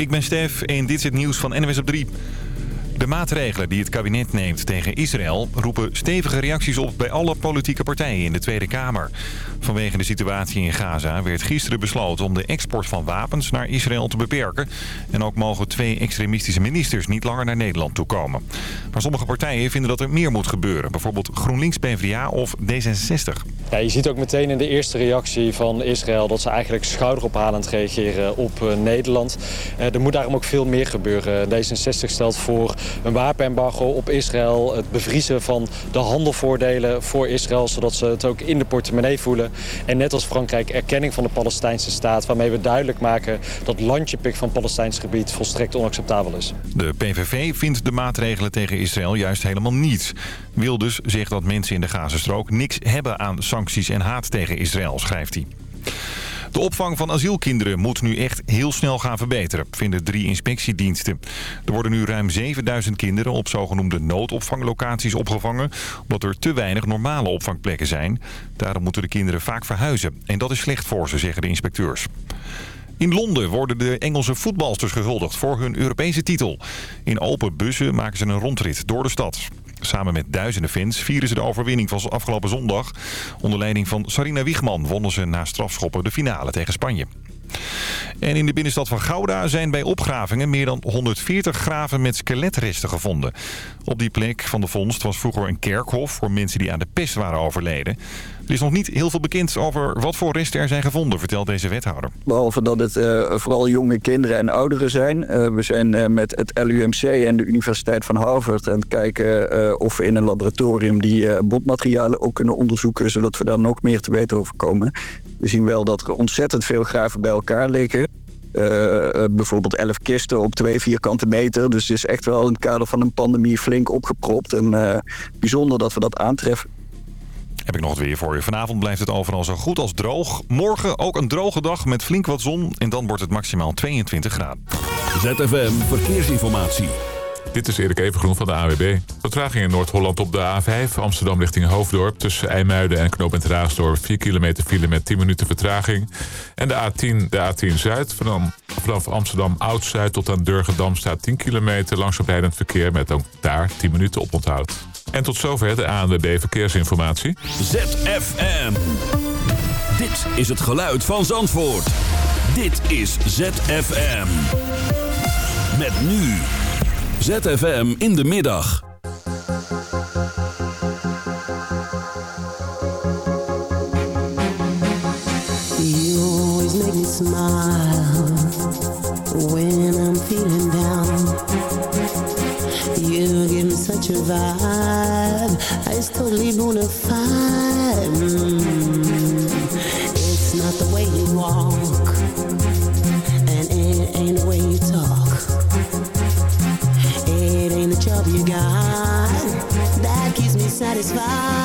Ik ben Stef en dit is het nieuws van NWS op 3. De maatregelen die het kabinet neemt tegen Israël roepen stevige reacties op bij alle politieke partijen in de Tweede Kamer. Vanwege de situatie in Gaza werd gisteren besloten om de export van wapens naar Israël te beperken. En ook mogen twee extremistische ministers niet langer naar Nederland toekomen. Maar sommige partijen vinden dat er meer moet gebeuren. Bijvoorbeeld GroenLinks, PvdA of D66. Ja, je ziet ook meteen in de eerste reactie van Israël dat ze eigenlijk schouderophalend reageren op uh, Nederland. Uh, er moet daarom ook veel meer gebeuren. D66 stelt voor een wapenembargo op Israël, het bevriezen van de handelvoordelen voor Israël, zodat ze het ook in de portemonnee voelen. En net als Frankrijk erkenning van de Palestijnse staat... waarmee we duidelijk maken dat landjepik van Palestijns gebied volstrekt onacceptabel is. De PVV vindt de maatregelen tegen Israël juist helemaal niets. Wilders zegt dat mensen in de Gazastrook niks hebben aan sancties en haat tegen Israël, schrijft hij. De opvang van asielkinderen moet nu echt heel snel gaan verbeteren, vinden drie inspectiediensten. Er worden nu ruim 7000 kinderen op zogenoemde noodopvanglocaties opgevangen, omdat er te weinig normale opvangplekken zijn. Daarom moeten de kinderen vaak verhuizen. En dat is slecht voor ze, zeggen de inspecteurs. In Londen worden de Engelse voetbalsters gehuldigd voor hun Europese titel. In open bussen maken ze een rondrit door de stad. Samen met duizenden fans vieren ze de overwinning van afgelopen zondag. Onder leiding van Sarina Wiegman wonnen ze na strafschoppen de finale tegen Spanje. En in de binnenstad van Gouda zijn bij opgravingen meer dan 140 graven met skeletresten gevonden. Op die plek van de vondst was vroeger een kerkhof voor mensen die aan de pest waren overleden. Er is nog niet heel veel bekend over wat voor resten er zijn gevonden, vertelt deze wethouder. Behalve dat het uh, vooral jonge kinderen en ouderen zijn. Uh, we zijn uh, met het LUMC en de Universiteit van Harvard aan het kijken of we in een laboratorium die botmaterialen ook kunnen onderzoeken, zodat we daar nog meer te weten over komen. We zien wel dat er ontzettend veel graven bij elkaar liggen. Bijvoorbeeld 11 kisten op 2 vierkante meter. Dus het is echt wel in het kader van een pandemie flink opgepropt. En bijzonder dat we dat aantreffen. Heb ik nog het weer voor je. Vanavond blijft het overal zo goed als droog. Morgen ook een droge dag met flink wat zon. En dan wordt het maximaal 22 graden. ZFM Verkeersinformatie. Dit is Erik Evengroen van de AWB. Vertraging in Noord-Holland op de A5. Amsterdam richting Hoofddorp. Tussen IJmuiden en Knoopend Raasdorp. 4 kilometer file met 10 minuten vertraging. En de A10, de A10 Zuid. Vanaf Amsterdam Oud-Zuid tot aan Durgedam staat 10 kilometer langzaam rijdend verkeer. Met ook daar 10 minuten op onthoud. En tot zover de ANWB Verkeersinformatie. ZFM. Dit is het geluid van Zandvoort. Dit is ZFM. Met nu... ZFM in de middag. You always make me smile when I'm feeling down. You give me such a vibe, it's totally bona fide. Mm. It's not the way you walk, and it ain't the way you talk. It ain't the job you got that keeps me satisfied.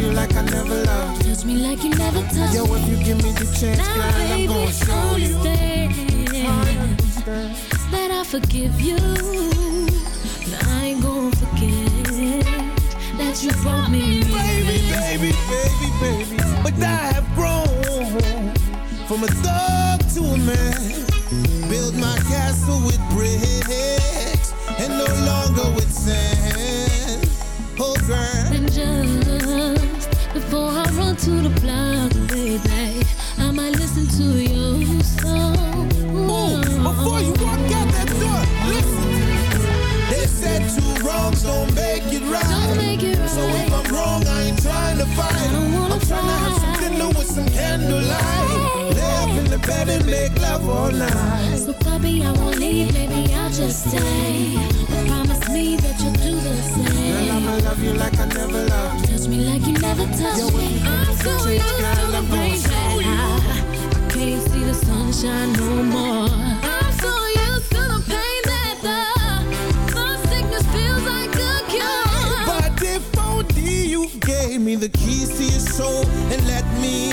You like I never loved. Touch me like you never touched Yo, if you give me the chance, Now, girl, I'm gonna show you. understand that I forgive you. But I ain't gonna forget that you brought me Baby, baby, baby, baby. But I have grown from a thug to a man. Build my castle with bricks and no longer with sand. And just before I run to the block, baby, I might listen to your song. Ooh, before you walk out that door, listen. They said two wrongs don't make it right. Don't make it So if. I'm wrong, I ain't trying to fight. I don't wanna I'm trying to have some fight. with some candlelight. In the bed and make love all night. So puppy, I won't leave, maybe I'll just stay. But promise me that you'll do the Girl, same. I'ma love you like I never loved. Touch me like you never touched me. I'm so used to the rain that I can't see the sunshine no more. I'm so used to the pain that the, the sickness feels like a cure. But if only you gave me the keys to your soul and let me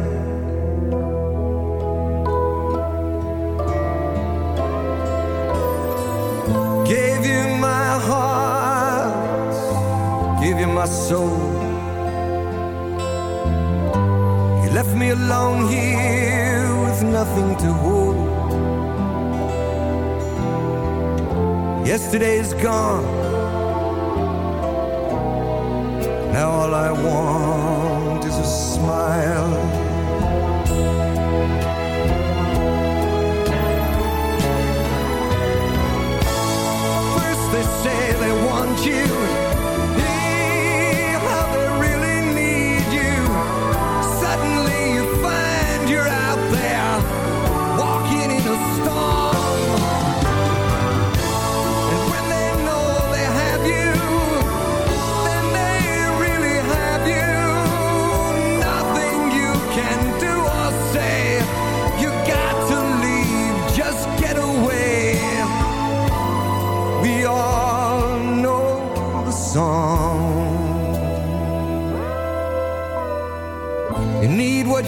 my soul. You left me alone here with nothing to hold. Yesterday's gone. Now all I want is a smile. they say they want you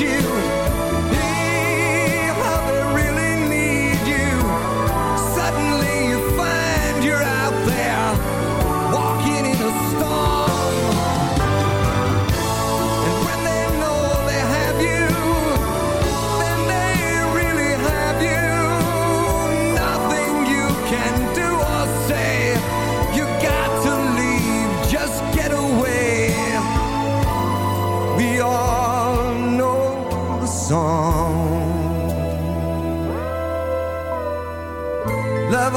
you.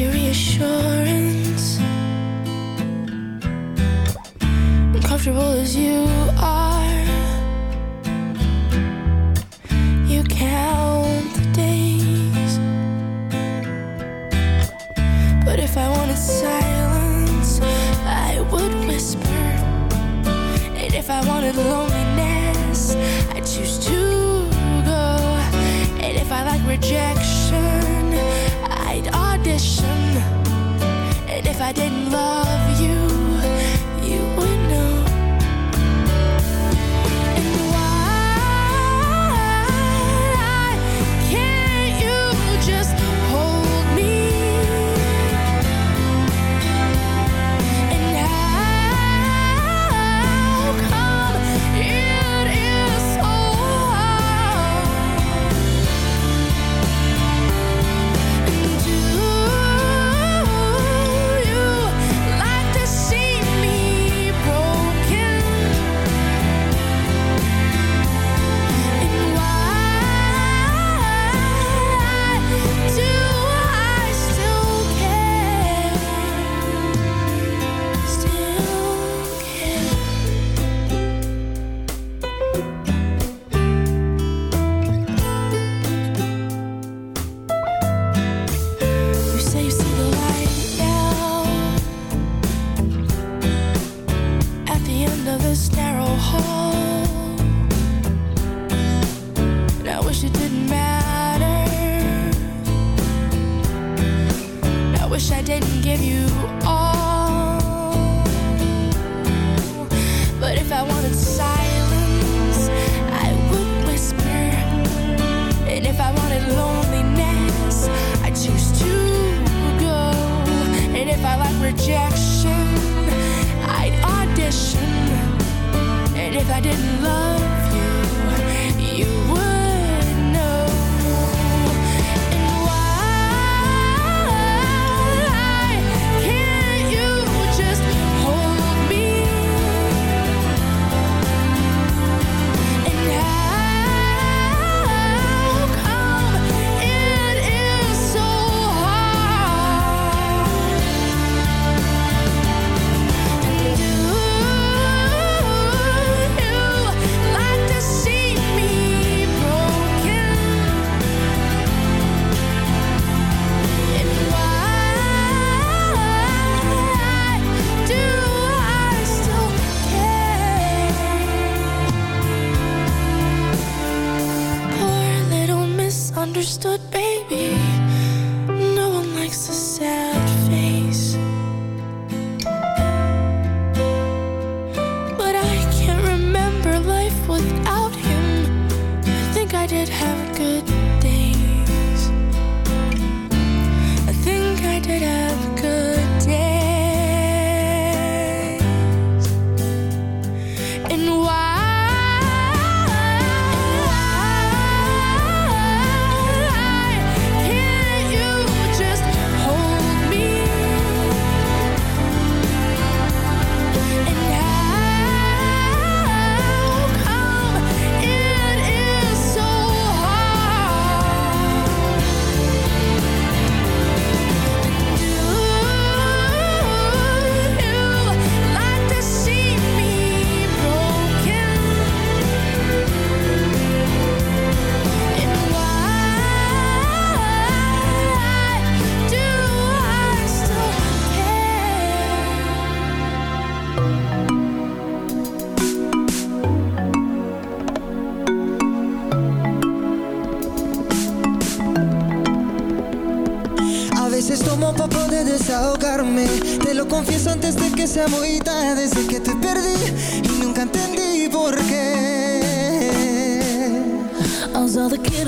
your reassurance. I'm comfortable as you. I didn't love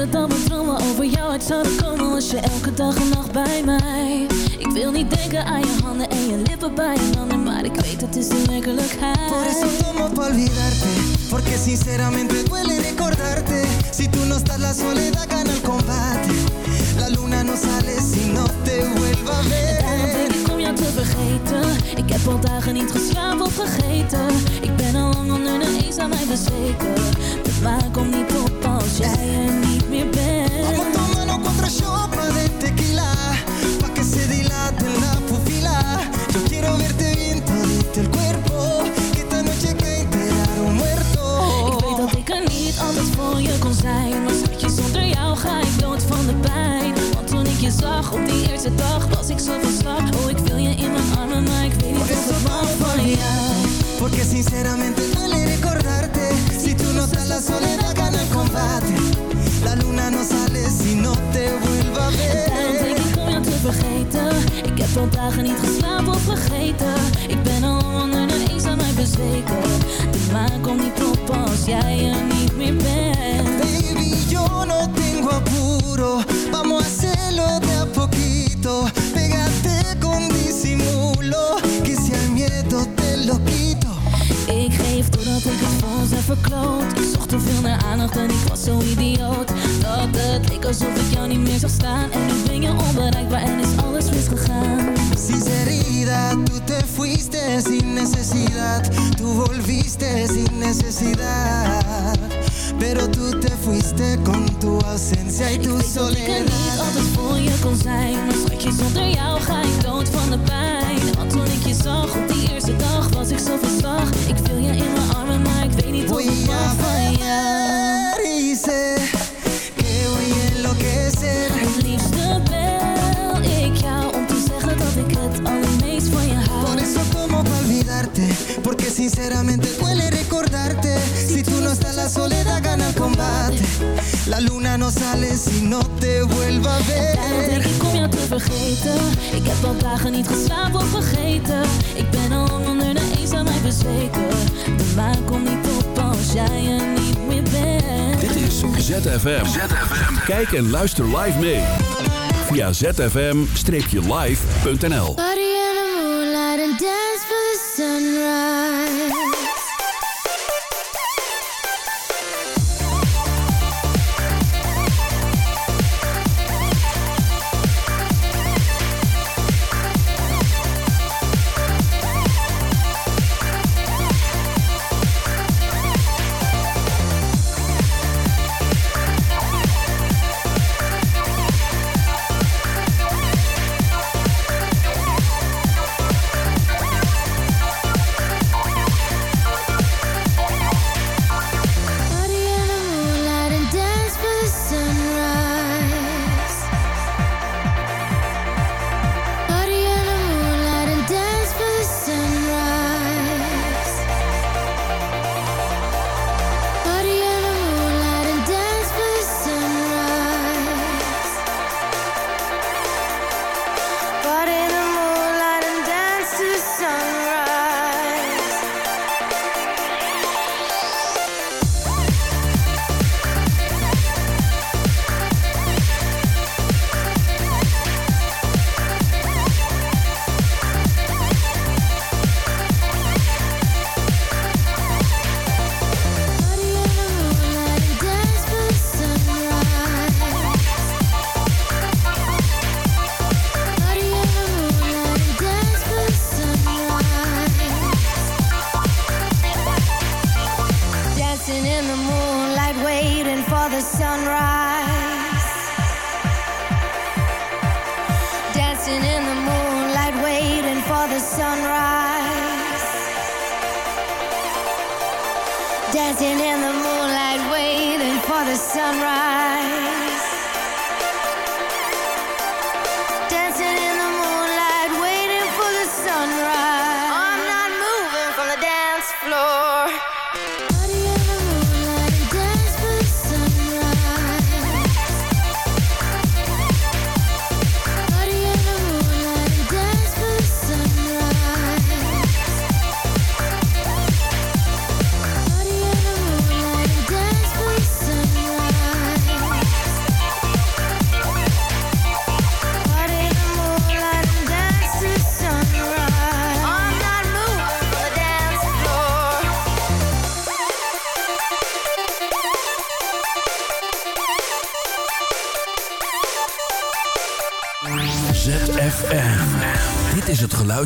anderen dan mijn dromen over jou uit zouden komen Als je elke dag en nacht bij mij. Ik wil niet denken aan je handen en je lippen bij je handen. Maar ik weet het is de werkelijkheid. Por eso tomo pa olvidarte Porque sinceramente duele recordarte. Si tú no estás la soledad gana el combate. La luna no sale si no te vuelva a ver. Te vergeten. Ik heb al dagen niet geslapen of vergeten. Ik ben al lang onder de eens aan mij bezweken. De maan komt niet op als jij er niet meer bent. Vamos tomando cuatro shots de tequila. Pa' que se dilate la pupila. Yo quiero verte bien todito el cuerpo. Que esta noche que enterar un muerto. Ik weet dat ik niet altijd voor je kon zijn. Maar schatje, zonder jou ga ik dood van de pijn. Want toen ik je zag op die eerste dag was ik zo van. Oh, ik wil je in mijn armen, maar ik weet niet of ik van van jou. Porque sinceramente duele recordarte Si tú no estás la soledad combate La luna no sale si no te vuelva a Daarom ver denk ik om jou te vergeten Ik heb al dagen niet geslapen of vergeten Ik ben al onder de eens aan mij bezweken De maan komt niet op als jij er niet meer bent Baby, yo no tengo apuro. Vamos a hacerlo de a poquito. Pégate con disimulo. Que si al miedo te lo quito. Ik geef doordat ik het ons heb verkloot Ik en was zo idioot. Dat het leek alsof ik jou niet meer zag staan. En nu ben je onbereikbaar en is alles misgegaan. Sinceridad, tú te fuiste sin necesidad. Tú volviste sin necesidad. Pero tú te fuiste con tu ausencia y tu Ik weet dat ik er niet soledad. altijd voor je kon zijn. Maar schatje, zonder jou ga ik dood van de pijn. Want toen ik je zag op die eerste dag was ik zo van slag. Ik wil je in mijn armen, maar ik weet niet Voy ik mag van jou ver sé que voy a enloquecer. Het liefste bel ik jou om te zeggen dat ik het allermeest van je Por hou eso como pa' olvidarte Porque sinceramente duele recordarte. Si tú no estás la soledad gana el combate. La luna no sale si no te vuelva a Daarom denk ver ik om jou te vergeten. Ik heb al dagen niet geslapen of vergeten Ik ben al onder de eens aan mij bezweken. De maan komt niet op als jij er niet meer bent Dit is ZFM. Kijk en luister live mee. Via zfm-live.nl Body in the moonlight and dance for the sunrise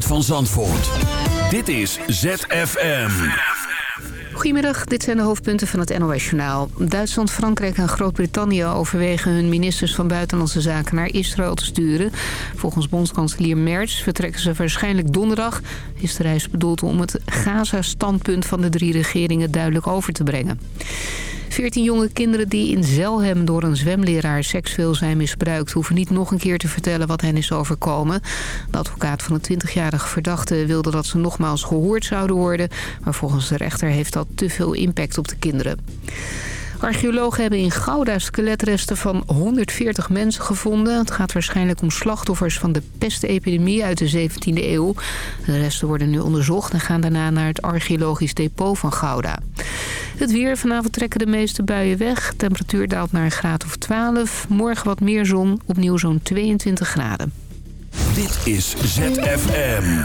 van Zandvoort. Dit is ZFM. Goedemiddag, dit zijn de hoofdpunten van het NOS-journaal. Duitsland, Frankrijk en Groot-Brittannië overwegen hun ministers van Buitenlandse Zaken naar Israël te sturen. Volgens bondskanselier Merz vertrekken ze waarschijnlijk donderdag. Is de reis bedoeld om het Gaza-standpunt van de drie regeringen duidelijk over te brengen. 14 jonge kinderen die in Zelhem door een zwemleraar seksueel zijn misbruikt... hoeven niet nog een keer te vertellen wat hen is overkomen. De advocaat van de 20-jarige verdachte wilde dat ze nogmaals gehoord zouden worden... maar volgens de rechter heeft dat te veel impact op de kinderen. Archeologen hebben in Gouda skeletresten van 140 mensen gevonden. Het gaat waarschijnlijk om slachtoffers van de pestepidemie uit de 17e eeuw. De resten worden nu onderzocht en gaan daarna naar het archeologisch depot van Gouda. Het weer. Vanavond trekken de meeste buien weg. Temperatuur daalt naar een graad of 12. Morgen wat meer zon. Opnieuw zo'n 22 graden. Dit is ZFM.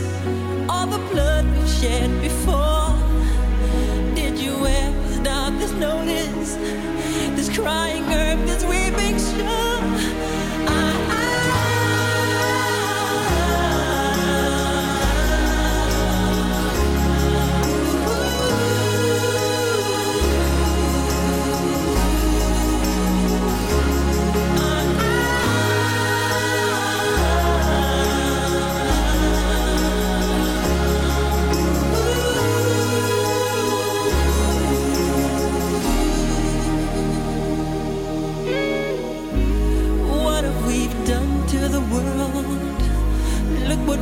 crying earth, this weeping shore?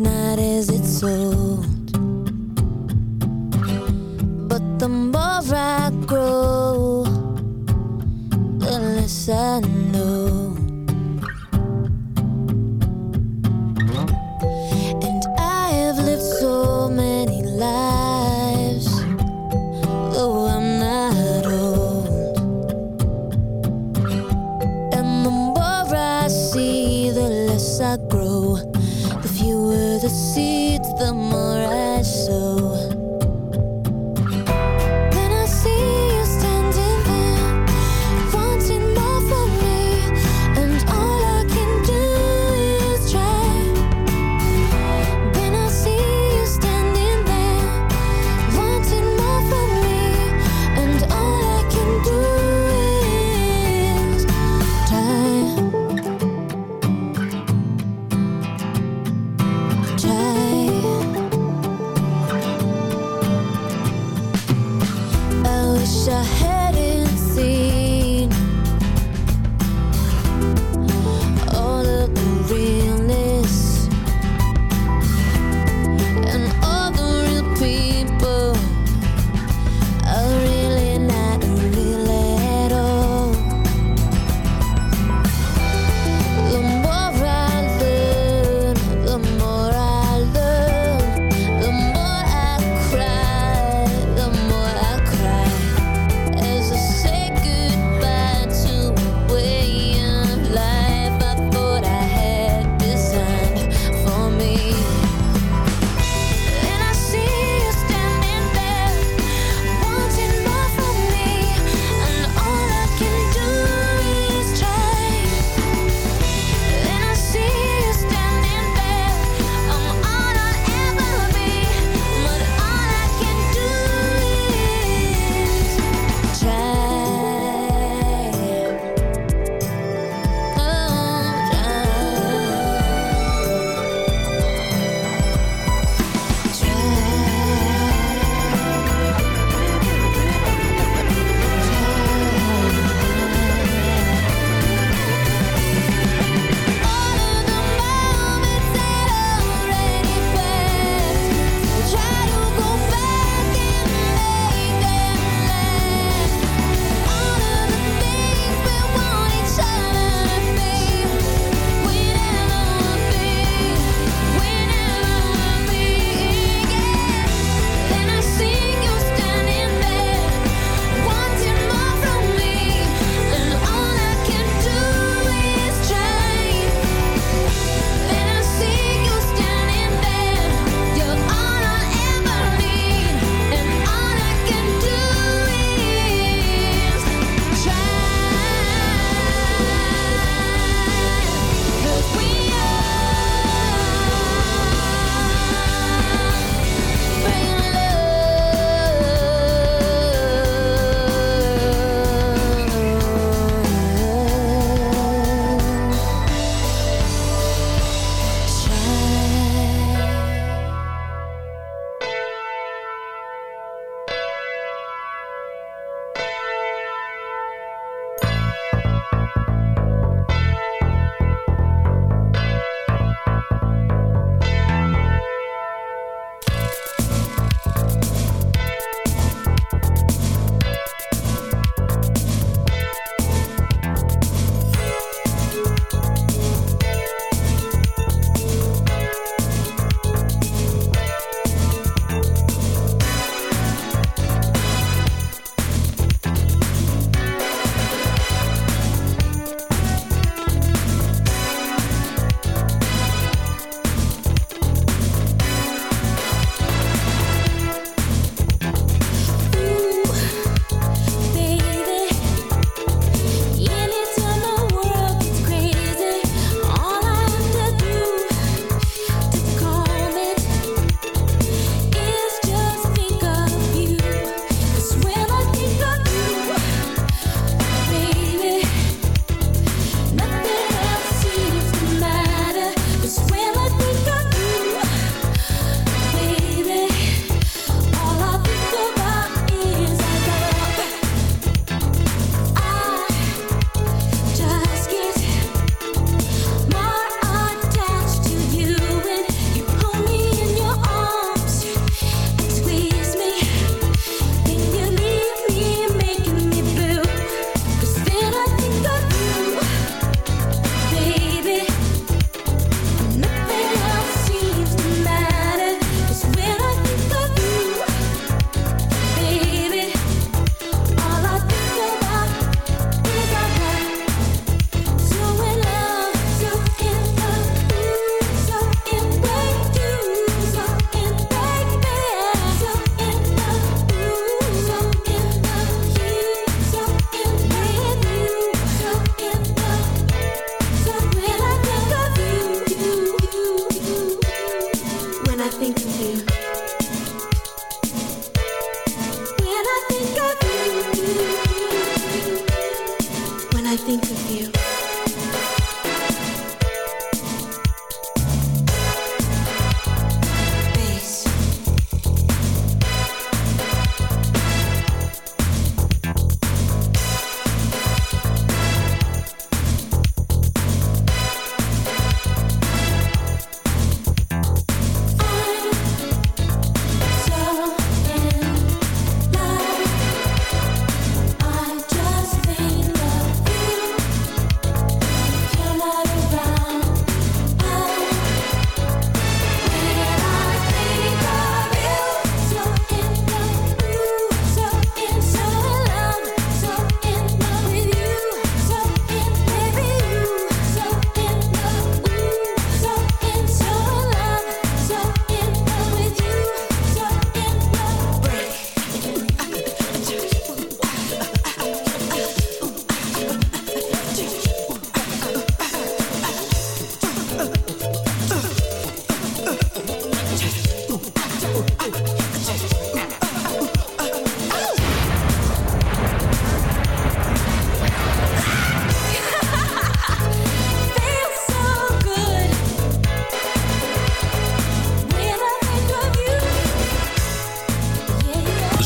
not as it's over.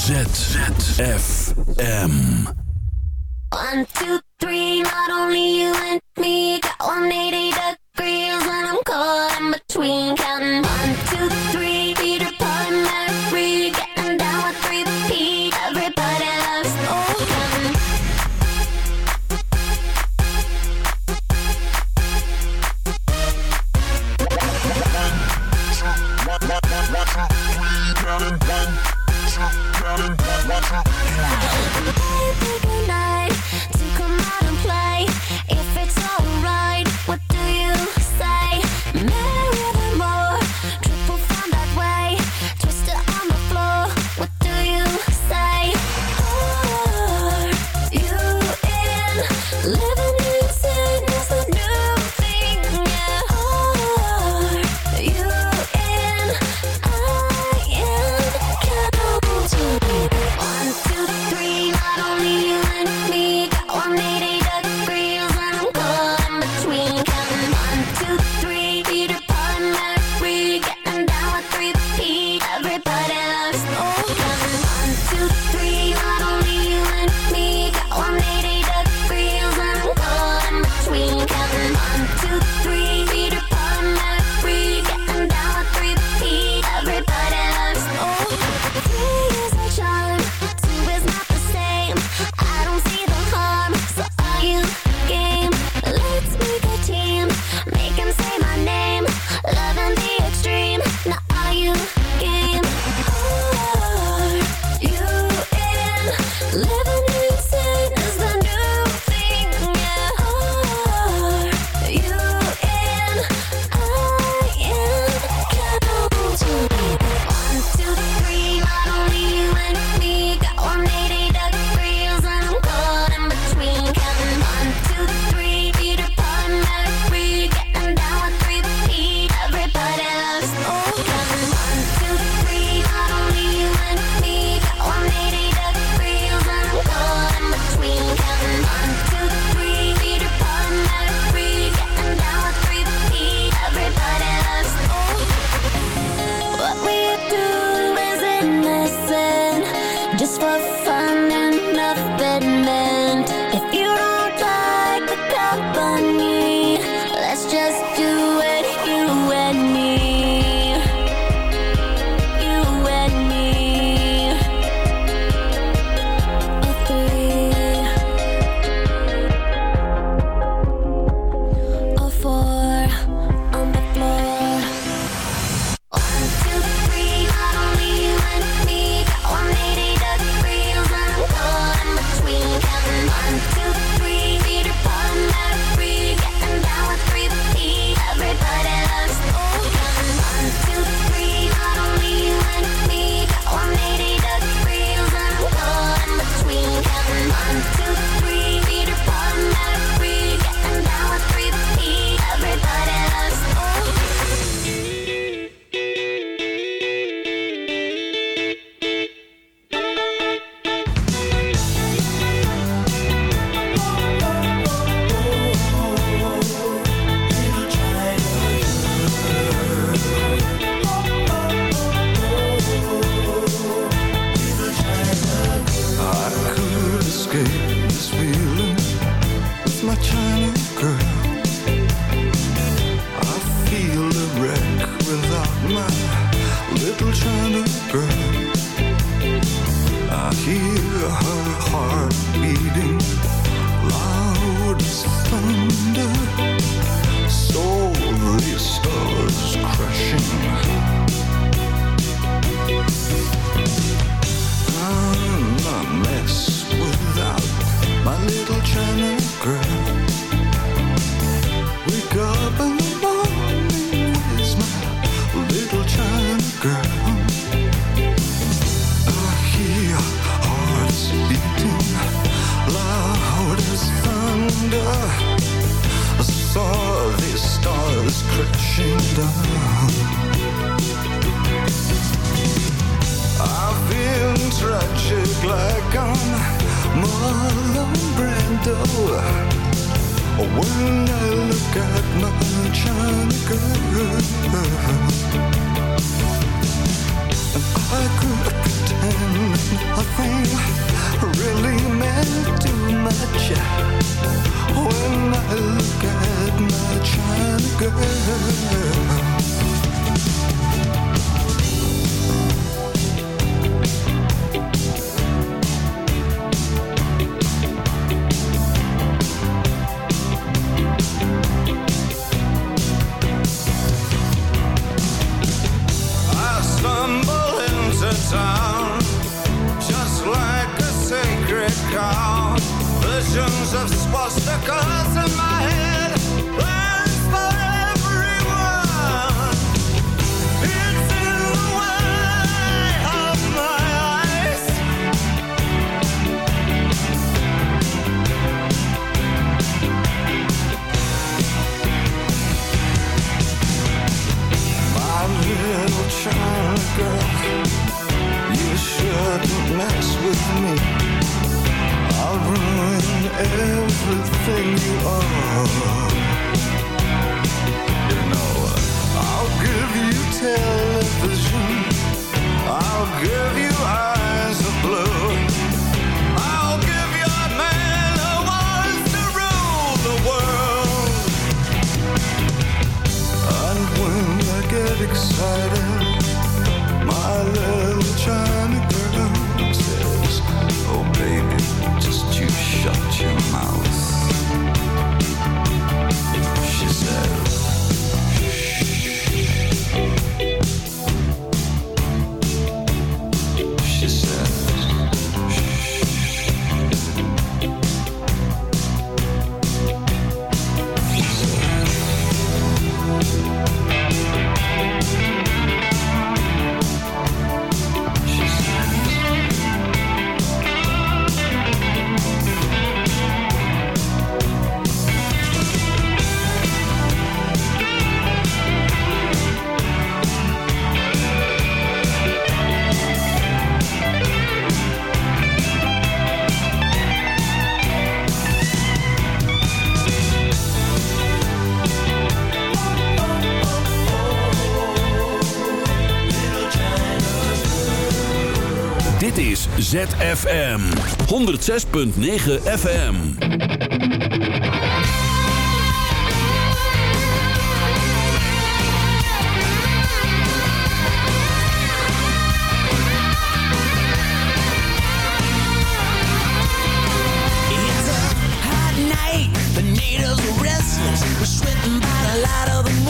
ZZFM. One, two, three, not only you and me, got 180 Dit is ZFM 106.9 FM. Night, the needles are restless. We're sweating by the light of the moon.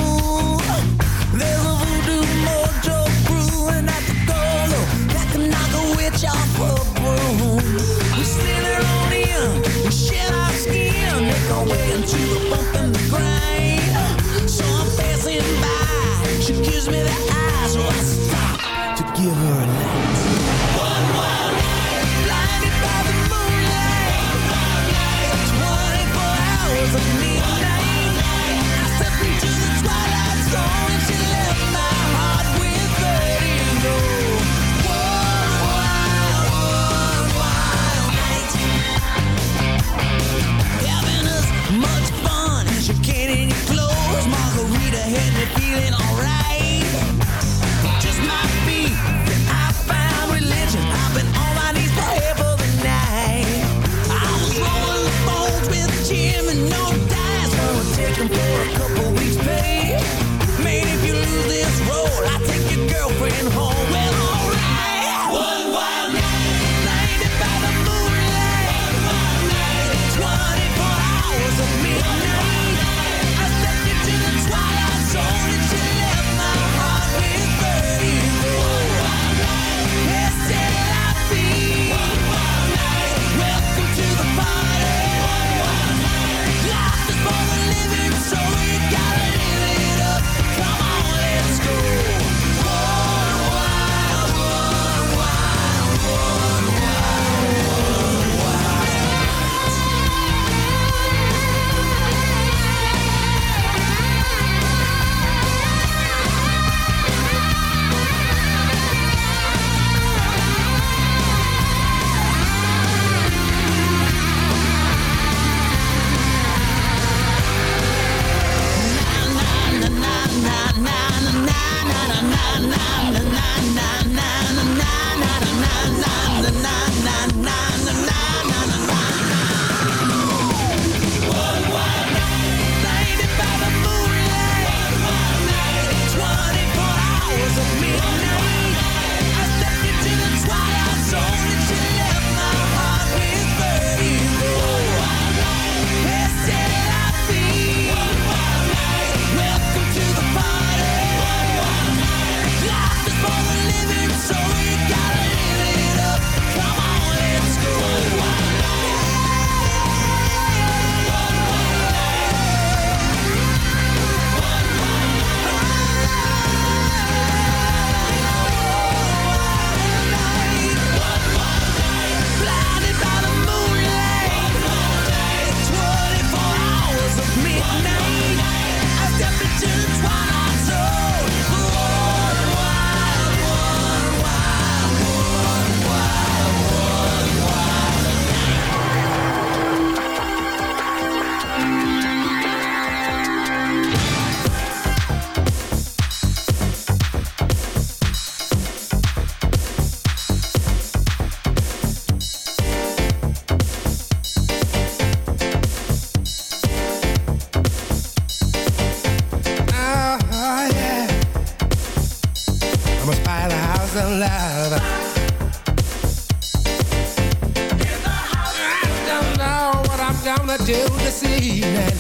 Do evening.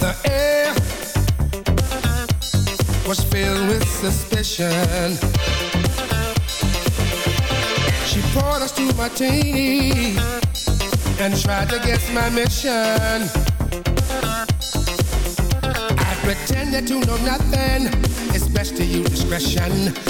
The air was filled with suspicion. She poured us two martini and tried to guess my mission. I pretended to know nothing. It's best to use discretion.